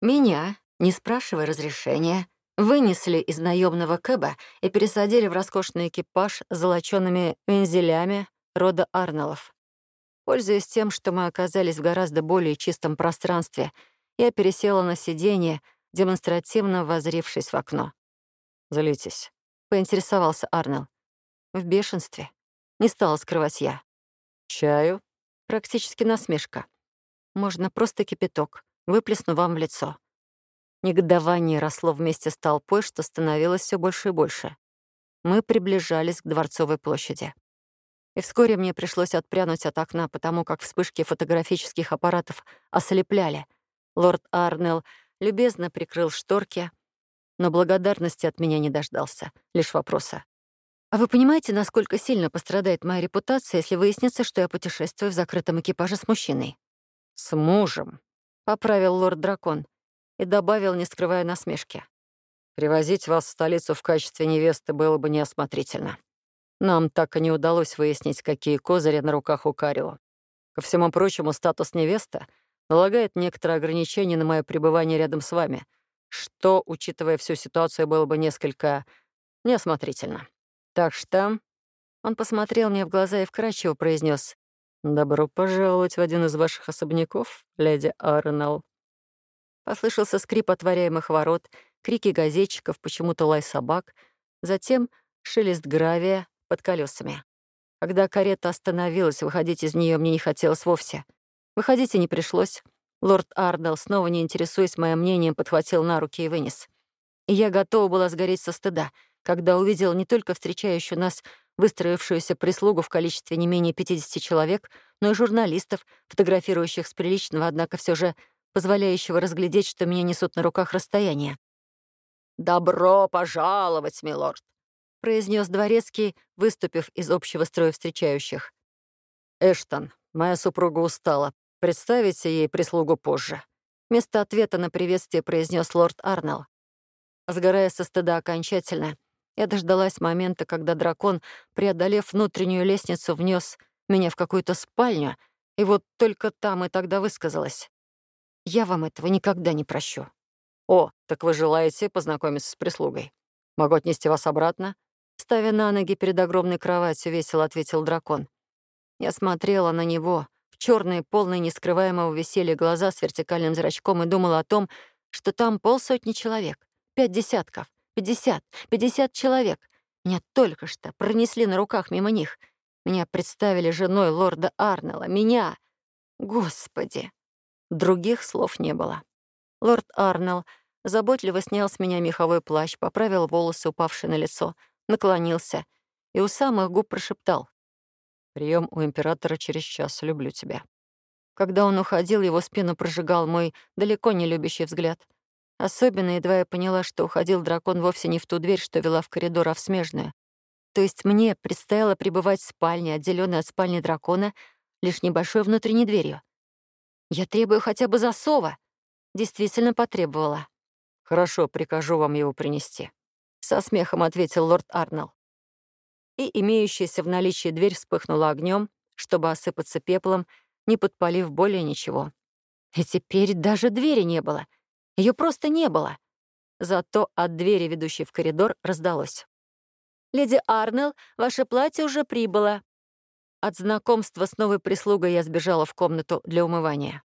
Меня, не спрашивая разрешения, вынесли из наемного кэба и пересадили в роскошный экипаж с золочёными вензелями рода Арнолов. Пользуясь тем, что мы оказались в гораздо более чистом пространстве, я пересела на сиденье, демонстративно возрившись в окно. «Залитесь», — поинтересовался Арнелл. В бешенстве. Не стала скрывать я. «Чаю?» Практически насмешка. Можно просто кипяток. Выплесну вам в лицо. Негодование росло вместе с толпой, что становилось все больше и больше. Мы приближались к Дворцовой площади. И вскоре мне пришлось отпрянуть от окна, потому как вспышки фотографических аппаратов ослепляли. Лорд Арнелл любезно прикрыл шторки, но благодарности от меня не дождался, лишь вопроса. «А вы понимаете, насколько сильно пострадает моя репутация, если выяснится, что я путешествую в закрытом экипаже с мужчиной?» «С мужем», — поправил лорд-дракон и добавил, не скрывая насмешки. «Привозить вас в столицу в качестве невесты было бы неосмотрительно. Нам так и не удалось выяснить, какие козыри на руках у Карио. Ко всему прочему, статус невесты налагает некоторые ограничения на мое пребывание рядом с вами, что, учитывая всю ситуацию, было бы несколько неосмотрительно. Так что...» Он посмотрел мне в глаза и вкрадчиво произнес: «Добро пожаловать в один из ваших особняков, леди Арнелл». Послышался скрип отворяемых ворот, крики газетчиков, почему-то лай собак, затем шелест гравия под колесами. Когда карета остановилась, выходить из нее мне не хотелось вовсе. Выходить и не пришлось. Лорд Арнелл, снова не интересуясь моим мнением, подхватил на руки и вынес. И я готова была сгореть со стыда — когда увидел не только встречающую нас выстроившуюся прислугу в количестве не менее 50 человек, но и журналистов, фотографирующих с приличного, однако все же позволяющего разглядеть, что меня несут на руках расстояние. «Добро пожаловать, милорд!» — произнес дворецкий, выступив из общего строя встречающих. «Эштон, моя супруга устала. Представите ей прислугу позже». Вместо ответа на приветствие произнес лорд Арнелл. Сгорая со стыда окончательно, я дождалась момента, когда дракон, преодолев внутреннюю лестницу, внес меня в какую-то спальню, и вот только там и тогда высказалась. Я вам этого никогда не прощу. О, так вы желаете познакомиться с прислугой? Могу отнести вас обратно? Ставя на ноги перед огромной кроватью, весело ответил дракон. Я смотрела на него, в черные, полные нескрываемого веселья глаза с вертикальным зрачком и думала о том, что там полсотни человек, пять десятков, Пятьдесят, пятьдесят человек. Меня только что пронесли на руках мимо них. Меня представили женой лорда Арнелла. Меня! Господи! Других слов не было. Лорд Арнелл заботливо снял с меня меховой плащ, поправил волосы, упавшие на лицо, наклонился и у самых губ прошептал. «Прием у императора через час. Люблю тебя». Когда он уходил, его спину прожигал мой далеко не любящий взгляд — Особенно едва я поняла, что уходил дракон вовсе не в ту дверь, что вела в коридор, а в смежную. То есть мне предстояло пребывать в спальне, отделенной от спальни дракона, лишь небольшой внутренней дверью. Я требую хотя бы засова. Действительно потребовала. «Хорошо, прикажу вам его принести», — со смехом ответил лорд Арнелл. И имеющаяся в наличии дверь вспыхнула огнем, чтобы осыпаться пеплом, не подпалив более ничего. И теперь даже двери не было — ее просто не было. Зато от двери, ведущей в коридор, раздалось. «Леди Арнелл, ваше платье уже прибыло». От знакомства с новой прислугой я сбежала в комнату для умывания.